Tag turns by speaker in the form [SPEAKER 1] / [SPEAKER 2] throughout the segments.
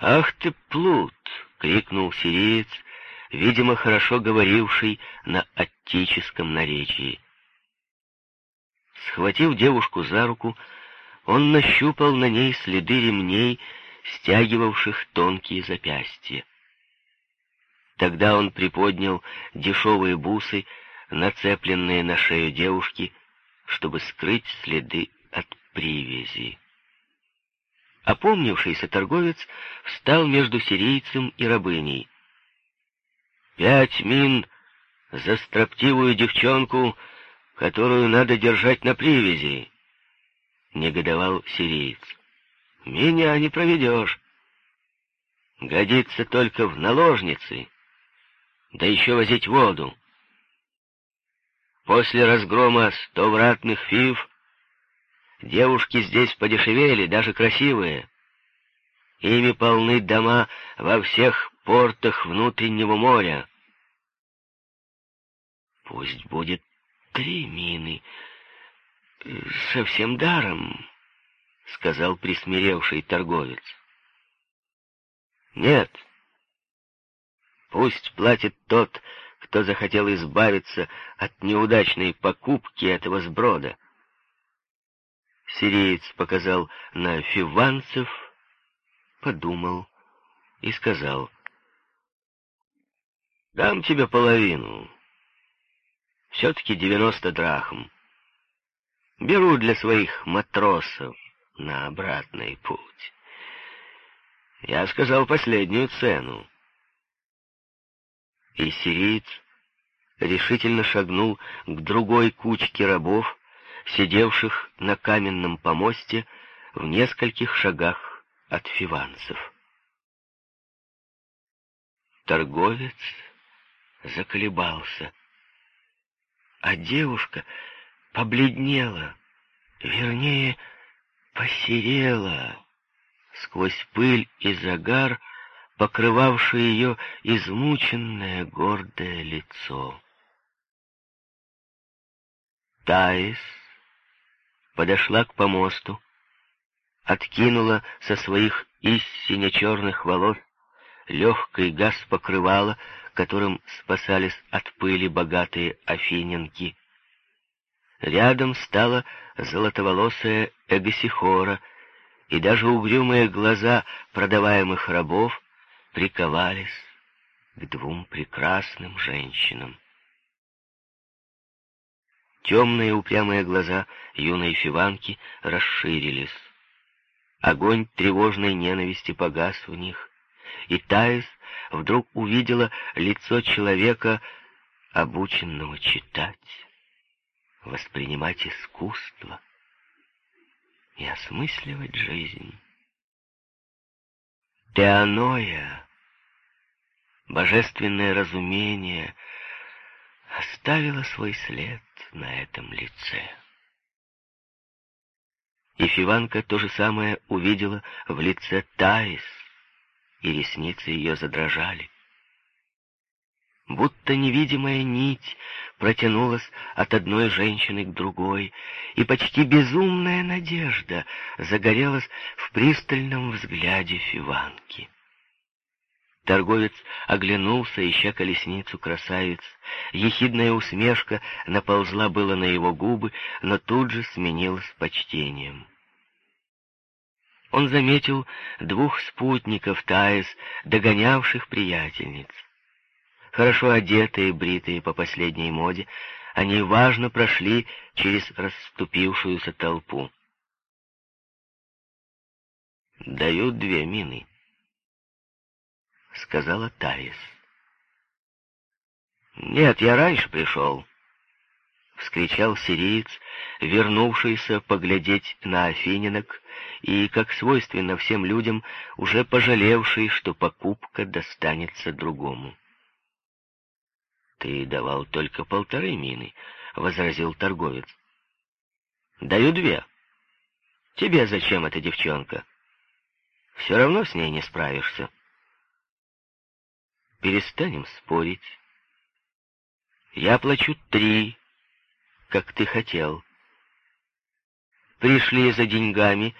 [SPEAKER 1] «Ах ты, плут!» — крикнул сириец, видимо, хорошо говоривший на аттическом наречии. Схватив девушку за руку, он нащупал на ней следы ремней, стягивавших тонкие запястья. Тогда он приподнял дешевые бусы, нацепленные на шею девушки, чтобы скрыть следы от привязи. Опомнившийся торговец встал между сирийцем и рабыней. «Пять мин за строптивую девчонку, которую надо держать на привязи!» — негодовал сириец. «Меня не проведешь. Годится только в наложницы, да еще возить воду. После разгрома стовратных фив Девушки здесь подешевели, даже красивые. Ими полны дома во всех портах внутреннего моря. Пусть будет три мины. Совсем даром, — сказал присмиревший торговец. Нет. Пусть платит тот, кто захотел избавиться от неудачной покупки этого сброда. Сириец показал на фиванцев, подумал и сказал, «Дам тебе половину. Все-таки девяносто драхм. Беру для своих матросов на обратный путь. Я сказал последнюю цену». И сириец решительно шагнул к другой кучке рабов, сидевших на каменном помосте в нескольких шагах от фиванцев. Торговец заколебался, а девушка побледнела, вернее, посерела сквозь пыль и загар, покрывавший ее измученное гордое лицо. Таис подошла к помосту, откинула со своих истинно черных волос легкий газ покрывала, которым спасались от пыли богатые афиненки. Рядом стала золотоволосая Эгосихора, и даже угрюмые глаза продаваемых рабов приковались к двум прекрасным женщинам. Темные упрямые глаза юной фиванки расширились. Огонь тревожной ненависти погас в них, и Таис вдруг увидела лицо человека, обученного читать, воспринимать искусство и осмысливать жизнь. Теаноя, божественное разумение — оставила свой след на этом лице. И Фиванка то же самое увидела в лице Таис, и ресницы ее задрожали. Будто невидимая нить протянулась от одной женщины к другой, и почти безумная надежда загорелась в пристальном взгляде Фиванки. Торговец оглянулся, ища колесницу красавиц. Ехидная усмешка наползла было на его губы, но тут же сменилась почтением. Он заметил двух спутников Таис, догонявших приятельниц. Хорошо одетые, бритые по последней моде, они важно прошли через расступившуюся толпу. «Дают две мины», — сказала Таис. «Нет, я раньше пришел», — вскричал сириец, вернувшийся поглядеть на афининок и, как свойственно всем людям, уже пожалевший, что покупка достанется другому. «Ты давал только полторы мины», — возразил торговец. «Даю две. Тебе зачем эта девчонка? Все равно с ней не справишься» перестанем спорить. Я плачу три, как ты хотел. Пришли за деньгами,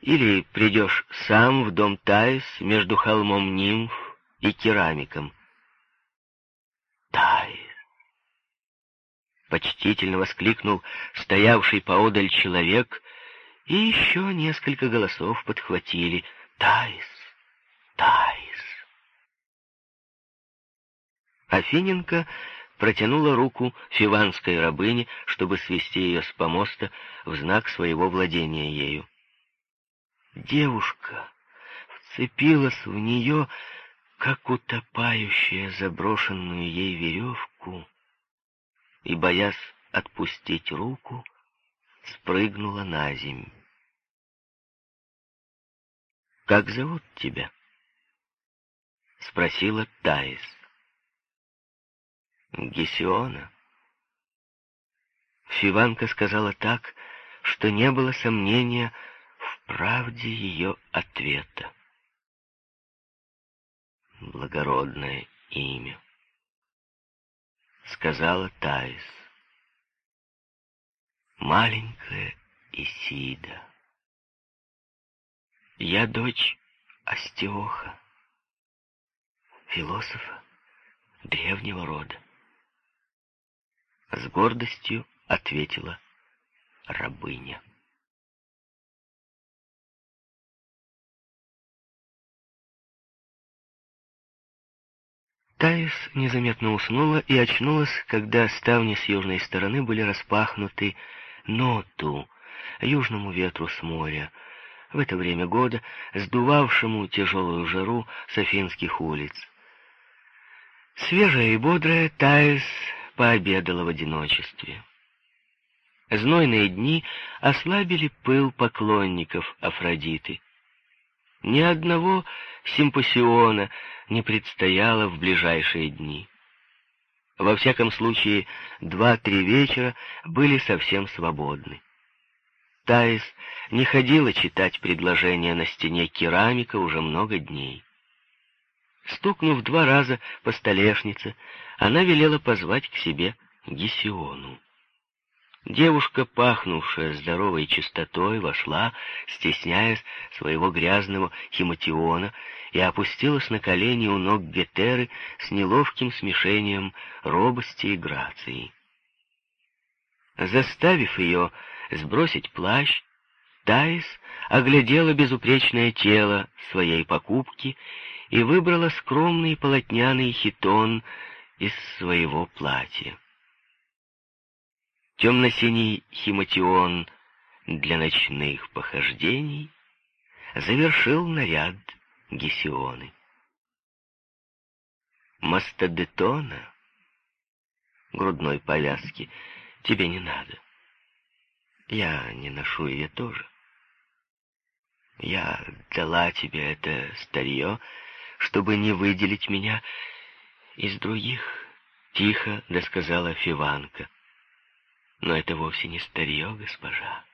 [SPEAKER 1] или придешь сам в дом Таис между холмом нимф и керамиком. Таис! Почтительно воскликнул стоявший поодаль человек, и еще несколько голосов подхватили «Таис! Таис!». Афиненко протянула руку фиванской рабыне, чтобы свести ее с помоста в знак своего владения ею. Девушка вцепилась в нее, как утопающая заброшенную ей веревку, и, боясь отпустить руку, спрыгнула на земь. «Как зовут тебя?» — спросила Таис. «Гесиона». Фиванка сказала так, что не было сомнения, правде ее ответа. Благородное имя, сказала Таис. Маленькая Исида. Я дочь Астиоха, философа древнего рода. С гордостью ответила рабыня. Таис незаметно уснула и очнулась, когда ставни с южной стороны были распахнуты ноту, южному ветру с моря, в это время года сдувавшему тяжелую жару с афинских улиц. Свежая и бодрая Таис пообедала в одиночестве. Знойные дни ослабили пыл поклонников Афродиты. Ни одного симпосиона не предстояло в ближайшие дни. Во всяком случае, два-три вечера были совсем свободны. Таис не ходила читать предложения на стене керамика уже много дней. Стукнув два раза по столешнице, она велела позвать к себе Гесиону. Девушка, пахнувшая здоровой чистотой, вошла, стесняясь своего грязного химатиона, и опустилась на колени у ног Гетеры с неловким смешением робости и грации. Заставив ее сбросить плащ, Таис оглядела безупречное тело своей покупки и выбрала скромный полотняный хитон из своего платья темно-синий химатион для ночных похождений завершил наряд Гесионы. Мастодетона, грудной повязки, тебе не надо. Я не ношу ее тоже. Я дала тебе это старье, чтобы не выделить меня из других, — тихо досказала Фиванка. Но это вовсе не старье, госпожа.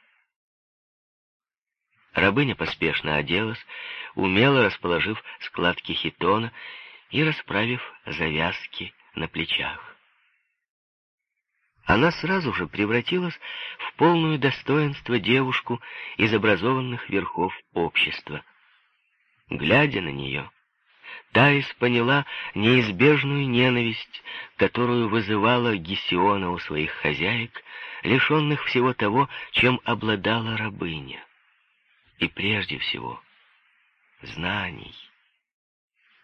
[SPEAKER 1] Рабыня поспешно оделась, умело расположив складки хитона и расправив завязки на плечах. Она сразу же превратилась в полную достоинство девушку из образованных верхов общества. Глядя на нее, Таис поняла неизбежную ненависть, которую вызывала Гесиона у своих хозяек, лишенных всего того, чем обладала рабыня. И прежде всего, знаний,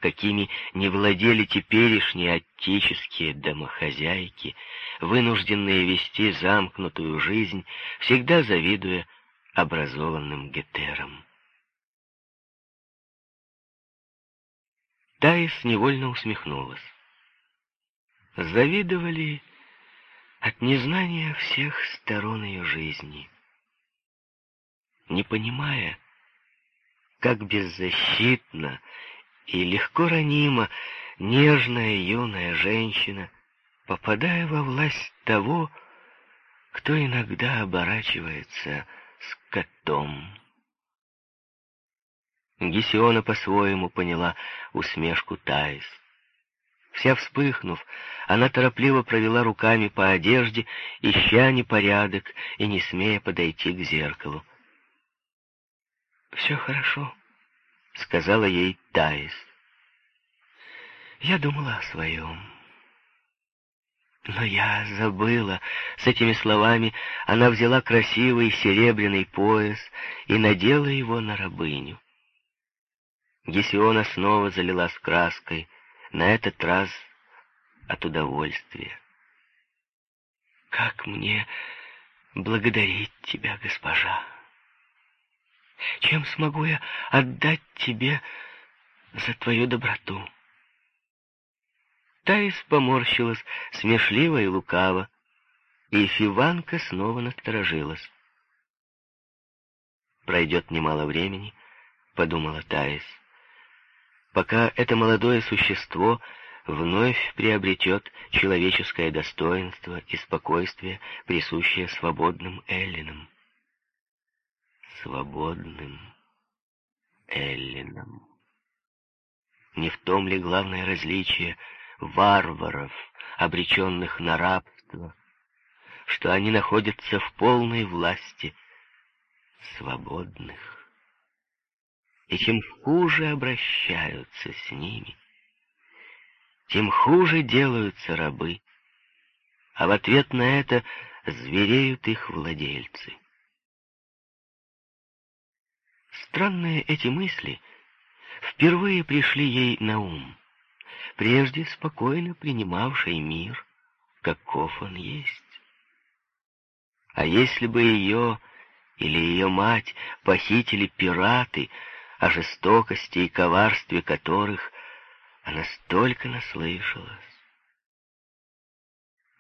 [SPEAKER 1] какими не владели теперешние отеческие домохозяйки, вынужденные вести замкнутую жизнь, всегда завидуя образованным гетерам. Таис невольно усмехнулась. Завидовали от незнания всех сторон ее жизни. Не понимая, как беззащитна и легко ранима нежная юная женщина, попадая во власть того, кто иногда оборачивается скотом. Гесиона по-своему поняла усмешку Таис. Вся вспыхнув, она торопливо провела руками по одежде, ища непорядок и не смея подойти к зеркалу. «Все хорошо», — сказала ей Таис. «Я думала о своем». Но я забыла. С этими словами она взяла красивый серебряный пояс и надела его на рабыню. Гесиона снова залилась краской, на этот раз от удовольствия. «Как мне благодарить тебя, госпожа? Чем смогу я отдать тебе за твою доброту?» Таис поморщилась, смешливо и лукаво, и Фиванка снова насторожилась. «Пройдет немало времени», — подумала Таис, «пока это молодое существо вновь приобретет человеческое достоинство и спокойствие, присущее свободным эллинам». Свободным эллинам. Не в том ли главное различие — варваров, обреченных на рабство, что они находятся в полной власти свободных. И чем хуже обращаются с ними, тем хуже делаются рабы, а в ответ на это звереют их владельцы. Странные эти мысли впервые пришли ей на ум прежде спокойно принимавшей мир, каков он есть. А если бы ее или ее мать похитили пираты, о жестокости и коварстве которых она столько наслышалась?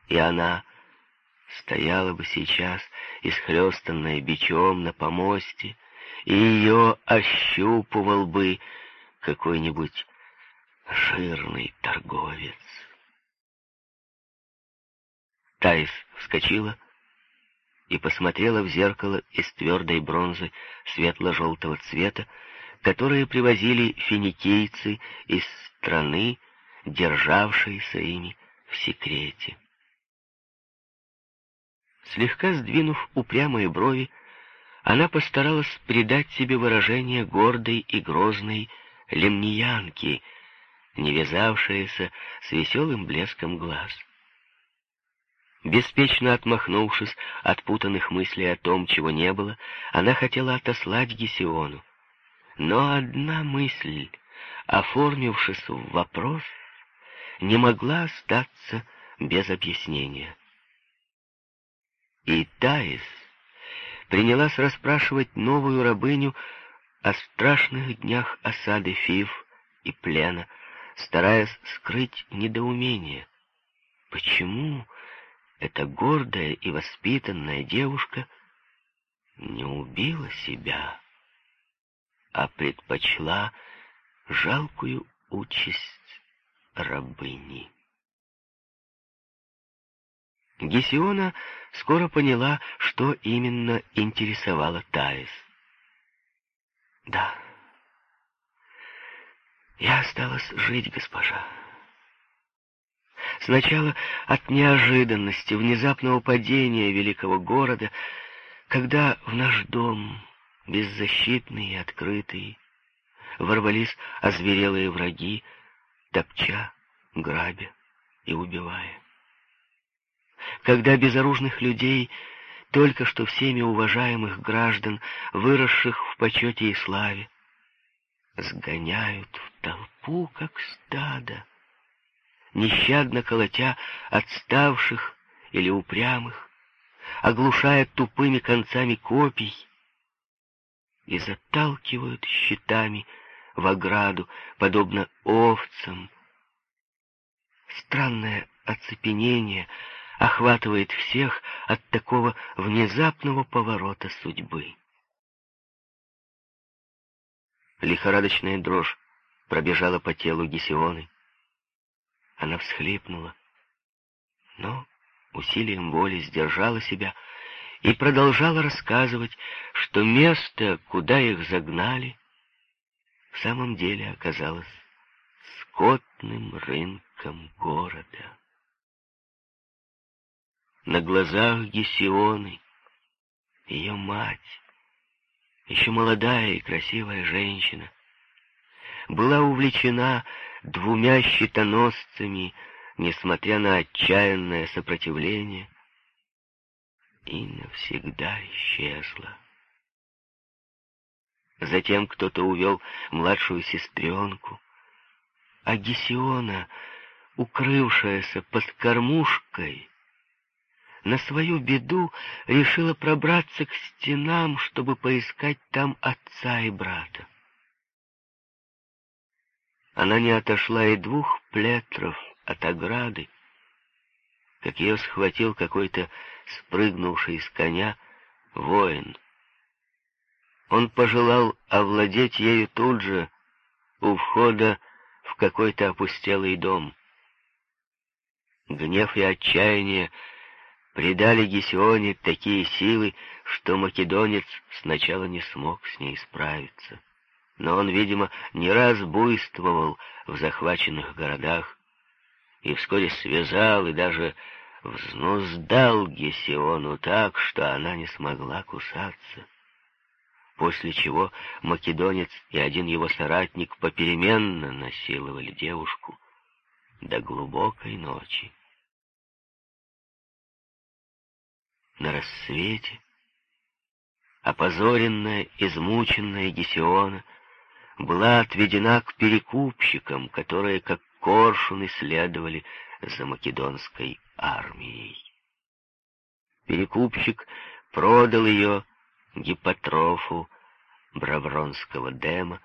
[SPEAKER 1] И она стояла бы сейчас, исхлестанная бичом на помосте, и ее ощупывал бы какой-нибудь жирный торговец. Таис вскочила и посмотрела в зеркало из твердой бронзы светло-желтого цвета, которые привозили финикийцы из страны, державшиеся ими в секрете. Слегка сдвинув упрямые брови, она постаралась придать себе выражение гордой и грозной лемниянки — не вязавшаяся с веселым блеском глаз. Беспечно отмахнувшись от путанных мыслей о том, чего не было, она хотела отослать Гесиону. Но одна мысль, оформившись в вопрос, не могла остаться без объяснения. И Таис принялась расспрашивать новую рабыню о страшных днях осады Фив и плена, стараясь скрыть недоумение. Почему эта гордая и воспитанная девушка не убила себя, а предпочла жалкую участь рабыни? Гесиона скоро поняла, что именно интересовало Таис. Да, я осталась жить, госпожа. Сначала от неожиданности, внезапного падения великого города, когда в наш дом, беззащитный и открытый, ворвались озверелые враги, топча, грабя и убивая. Когда безоружных людей, только что всеми уважаемых граждан, выросших в почете и славе, сгоняют в толпу, как стадо, нещадно колотя отставших или упрямых, оглушая тупыми концами копий и заталкивают щитами в ограду, подобно овцам. Странное оцепенение охватывает всех от такого внезапного поворота судьбы. Лихорадочная дрожь пробежала по телу Гесионы. Она всхлипнула, но усилием воли сдержала себя и продолжала рассказывать, что место, куда их загнали, в самом деле оказалось скотным рынком города. На глазах Гесионы ее мать еще молодая и красивая женщина, была увлечена двумя щитоносцами, несмотря на отчаянное сопротивление, и навсегда исчезла. Затем кто-то увел младшую сестренку, а Гесиона, укрывшаяся под кормушкой, на свою беду решила пробраться к стенам, чтобы поискать там отца и брата. Она не отошла и двух плетров от ограды, как ее схватил какой-то спрыгнувший с коня воин. Он пожелал овладеть ею тут же, у входа в какой-то опустелый дом. Гнев и отчаяние придали Гесионе такие силы, что македонец сначала не смог с ней справиться. Но он, видимо, не раз буйствовал в захваченных городах и вскоре связал и даже взнуздал Гесиону так, что она не смогла кусаться. После чего македонец и один его соратник попеременно насиловали девушку до глубокой ночи. На рассвете опозоренная, измученная Гесиона была отведена к перекупщикам, которые, как коршуны, следовали за македонской армией. Перекупщик продал ее гипотрофу Бравронского дема,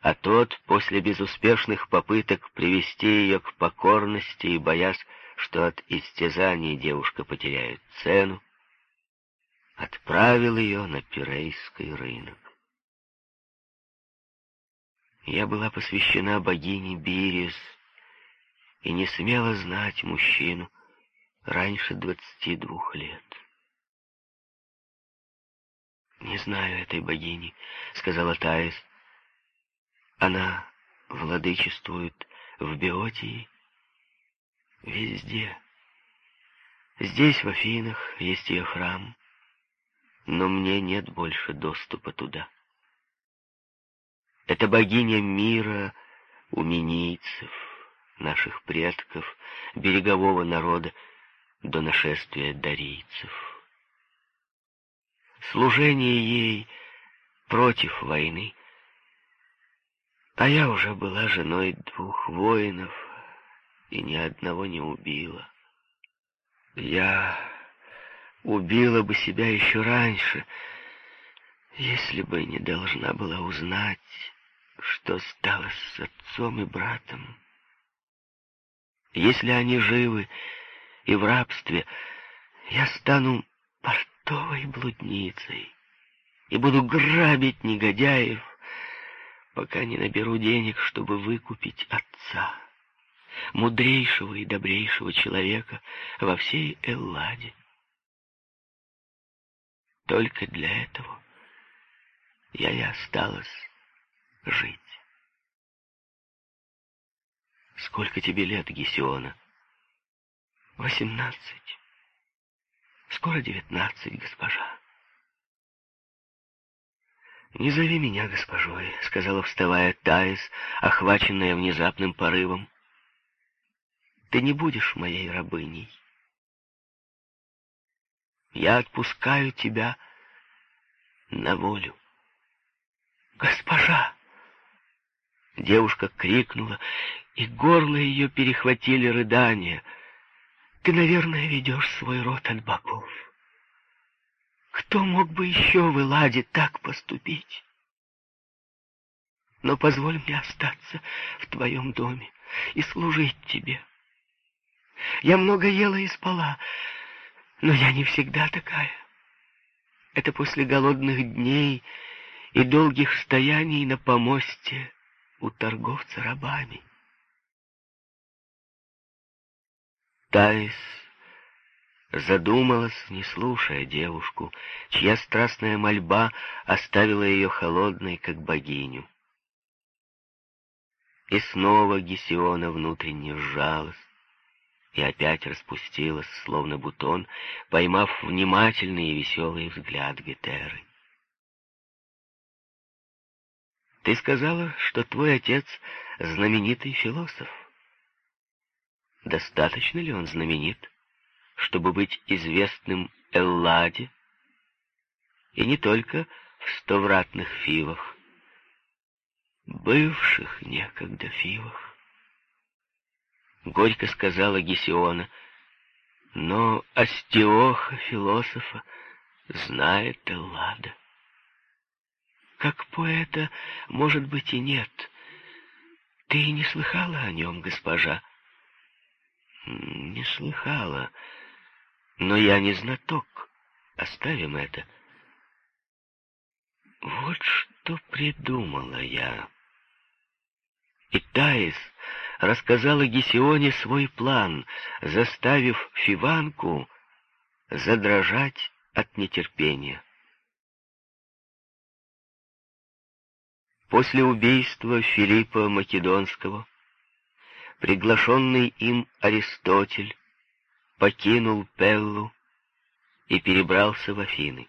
[SPEAKER 1] а тот, после безуспешных попыток привести ее к покорности и боясь, что от истязаний девушка потеряет цену, отправил ее на Пирейский рынок. Я была посвящена богине Бирис и не смела знать мужчину раньше двадцати двух лет. «Не знаю этой богини», — сказала Таис. «Она владычествует в Беотии везде. Здесь, в Афинах, есть ее храм, но мне нет больше доступа туда. Это богиня мира у минийцев, наших предков, берегового народа, до нашествия дарийцев. Служение ей против войны, а я уже была женой двух воинов и ни одного не убила. Я убила бы себя еще раньше, если бы не должна была узнать, что стало с отцом и братом. Если они живы и в рабстве, я стану портовой блудницей и буду грабить негодяев, пока не наберу денег, чтобы выкупить отца, мудрейшего и добрейшего человека во всей Элладе. Только для этого я и осталась жить. Сколько тебе лет, Гесиона? Восемнадцать. Скоро девятнадцать, госпожа. «Не зови меня госпожой», — сказала, вставая Таис, охваченная внезапным порывом. «Ты не будешь моей рабыней. Я отпускаю тебя на волю». «Госпожа!» Девушка крикнула, и горло ее перехватили рыдания. «Ты, наверное, ведешь свой род от богов. Кто мог бы еще в Эладе так поступить? Но позволь мне остаться в твоем доме и служить тебе. Я много ела и спала, но я не всегда такая. Это после голодных дней и долгих стояний на помосте у торговца рабами. Таис задумалась, не слушая девушку, чья страстная мольба оставила ее холодной, как богиню. И снова Гесиона внутренне сжалась и опять распустилась, словно бутон, поймав внимательный и веселый взгляд Гетеры. Ты сказала, что твой отец знаменитый философ. Достаточно ли он знаменит, чтобы быть известным Элладе, и не только в стовратных фивах, бывших некогда фивах? Горько сказала Гесиона, но Астиоха, философа, знает Эллада. Как поэта, может быть, и нет. Ты не слыхала о нем, госпожа? Не слыхала. Но я не знаток. Оставим это. Вот что придумала я. И Таис рассказала Гесионе свой план, заставив Фиванку задрожать от нетерпения. После убийства Филиппа Македонского приглашенный им Аристотель покинул Пеллу и перебрался в Афины.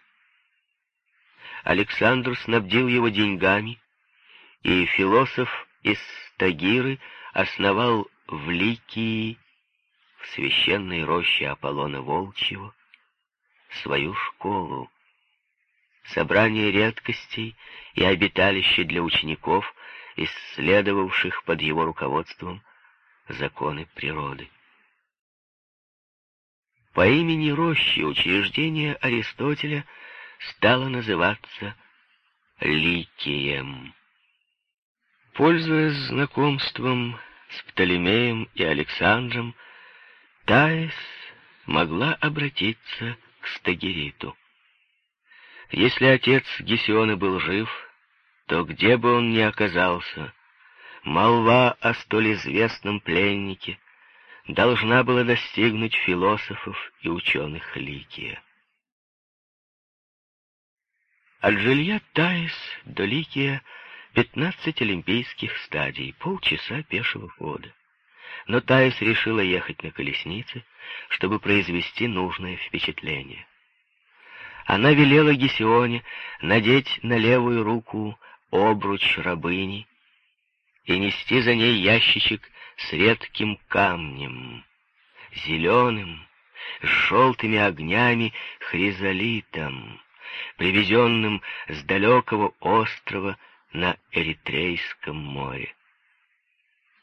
[SPEAKER 1] Александр снабдил его деньгами, и философ из Тагиры основал в Ликии, в священной роще Аполлона Волчьего, свою школу, собрание редкостей и обиталище для учеников, исследовавших под его руководством законы природы. По имени рощи учреждение Аристотеля стало называться Ликием. Пользуясь знакомством с Птолемеем и Александром, Таис могла обратиться к Стагериту. Если отец Гесионы был жив, то где бы он ни оказался, молва о столь известном пленнике должна была достигнуть философов и ученых Ликия. От жилья Таис до Ликия пятнадцать олимпийских стадий, полчаса пешего хода. Но Таис решила ехать на колеснице, чтобы произвести нужное впечатление. Она велела Гесионе надеть на левую руку обруч рабыни и нести за ней ящичек с редким камнем, зеленым, с желтыми огнями хризолитом, привезенным с далекого острова на Эритрейском море.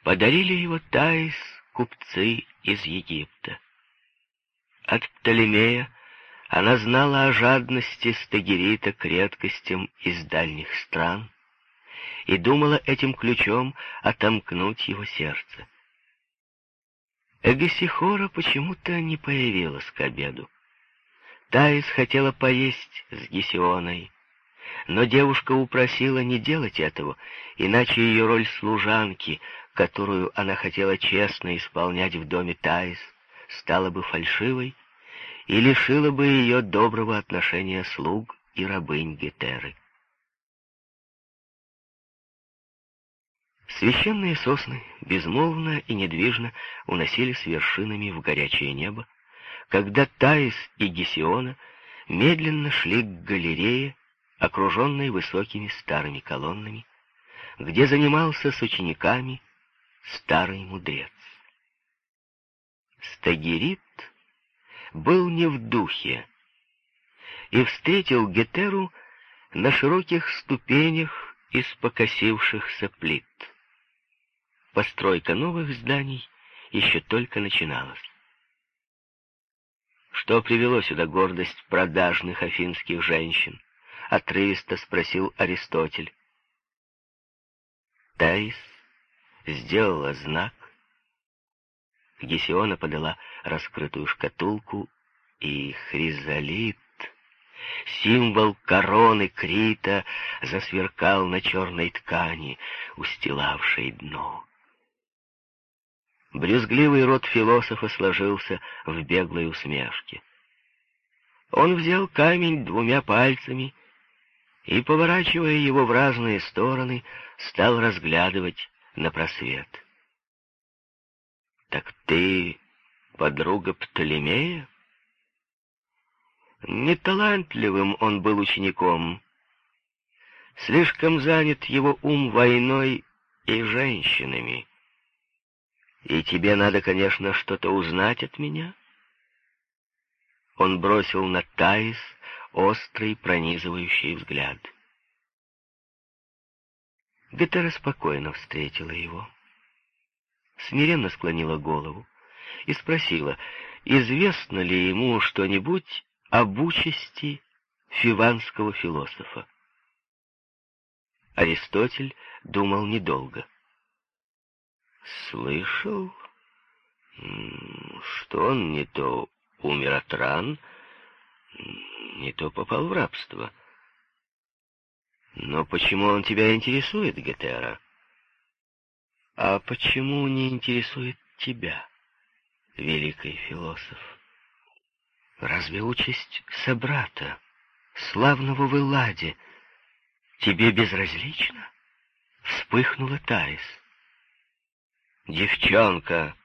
[SPEAKER 1] Подарили его Таис купцы из Египта. От Птолемея она знала о жадности Стагерита к редкостям из дальних стран и думала этим ключом отомкнуть его сердце. Эгосихора почему-то не появилась к обеду. Таис хотела поесть с Гесионой, но девушка упросила не делать этого, иначе ее роль служанки, которую она хотела честно исполнять в доме Таис, стала бы фальшивой и лишила бы ее доброго отношения слуг и рабынь Гетеры. Священные сосны безмолвно и недвижно уносились вершинами в горячее небо, когда Таис и Гесиона медленно шли к галерее, окруженной высокими старыми колоннами, где занимался с учениками старый мудрец. Стагерит был не в духе и встретил Гетеру на широких ступенях из покосившихся плит. Постройка новых зданий еще только начиналась. Что привело сюда гордость продажных афинских женщин? Отрывисто спросил Аристотель. Таис сделала знак, Гесиона подала раскрытую шкатулку, и хризолит, символ короны Крита, засверкал на черной ткани, устилавшей дно. Брюзгливый рот философа сложился в беглой усмешке. Он взял камень двумя пальцами и, поворачивая его в разные стороны, стал разглядывать на просвет. «Так ты подруга Птолемея?» Неталантливым он был учеником, Слишком занят его ум войной и женщинами. И тебе надо, конечно, что-то узнать от меня. Он бросил на Таис острый, пронизывающий взгляд. Гетера спокойно встретила его, смиренно склонила голову и спросила, известно ли ему что-нибудь об участи фиванского философа. Аристотель думал недолго. Слышал, что он не то умер от ран, не то попал в рабство. Но почему он тебя интересует, Гетера? А почему не интересует тебя, великий философ? Разве участь собрата, славного в Элладе, тебе безразлична? Вспыхнула Таис. Девчонка,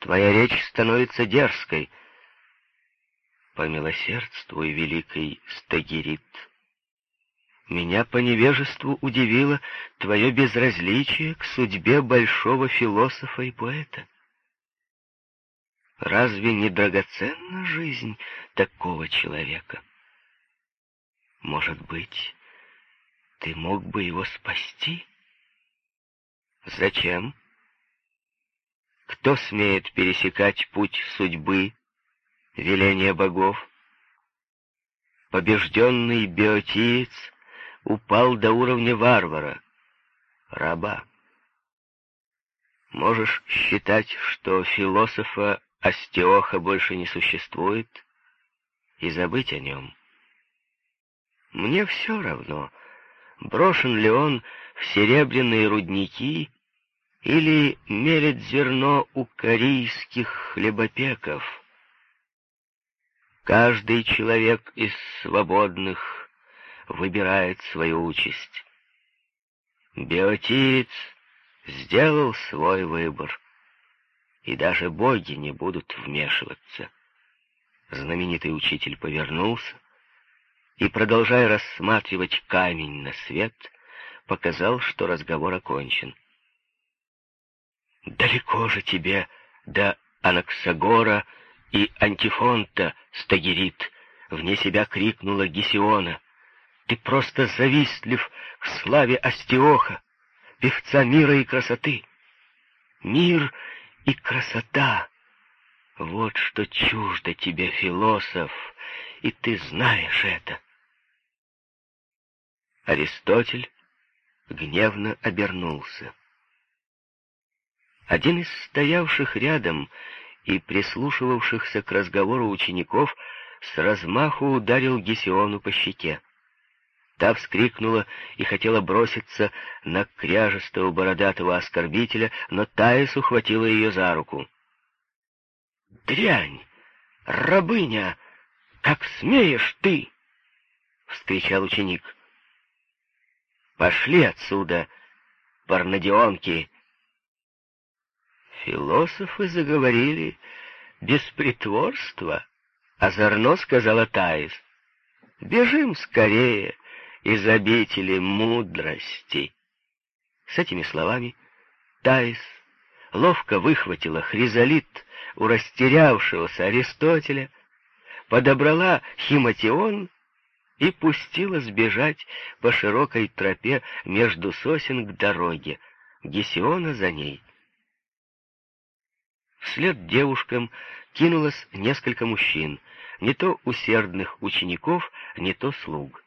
[SPEAKER 1] твоя речь становится дерзкой. Помилосердствуй, великий Стагирит. Меня по невежеству удивило твое безразличие к судьбе большого философа и поэта. Разве не драгоценна жизнь такого человека? Может быть, ты мог бы его спасти? Зачем? Кто смеет пересекать путь судьбы, веления богов? Побежденный биотиец упал до уровня варвара, раба. Можешь считать, что философа Астиоха больше не существует, и забыть о нем. Мне все равно, брошен ли он в серебряные рудники или мерит зерно у корейских хлебопеков. Каждый человек из свободных выбирает свою участь. Биотиец сделал свой выбор и даже боги не будут вмешиваться. Знаменитый учитель повернулся и, продолжая рассматривать камень на свет, показал, что разговор окончен. «Далеко же тебе до Анаксагора и Антифонта, Стагерит!» — вне себя крикнула Гесиона. «Ты просто завистлив к славе Астиоха, певца мира и красоты! Мир и красота. Вот что чуждо тебе, философ, и ты знаешь это. Аристотель гневно обернулся. Один из стоявших рядом и прислушивавшихся к разговору учеников с размаху ударил Гесиону по щеке. Та вскрикнула и хотела броситься на кряжестого бородатого оскорбителя, но Таис ухватила ее за руку. «Дрянь! Рабыня! Как смеешь ты!» — вскричал ученик. «Пошли отсюда, парнодионки!» Философы заговорили без притворства, — озорно сказала Таис. «Бежим скорее!» Из обители мудрости. С этими словами Таис ловко выхватила хризолит у растерявшегося Аристотеля, подобрала химатион и пустила сбежать по широкой тропе между сосен к дороге, Гесиона за ней. Вслед девушкам кинулось несколько мужчин, не то усердных учеников, не то слуг.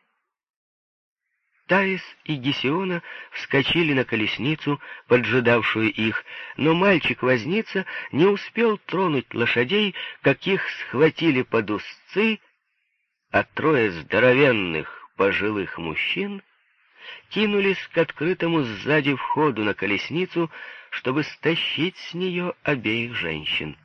[SPEAKER 1] Таис и Гесиона вскочили на колесницу, поджидавшую их, но мальчик-возница не успел тронуть лошадей, как их схватили под узцы, а трое здоровенных пожилых мужчин кинулись к открытому сзади входу на колесницу, чтобы стащить с нее обеих женщин.